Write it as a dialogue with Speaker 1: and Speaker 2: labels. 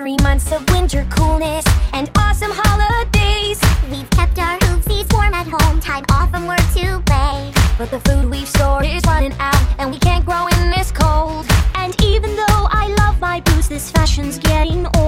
Speaker 1: three months of winter coolness and awesome holidays. We've kept our hoovesies warm at home, time off from work to play. But the food we've stored is running out, and we can't grow in this cold. And even though I love my boots, this fashion's getting old.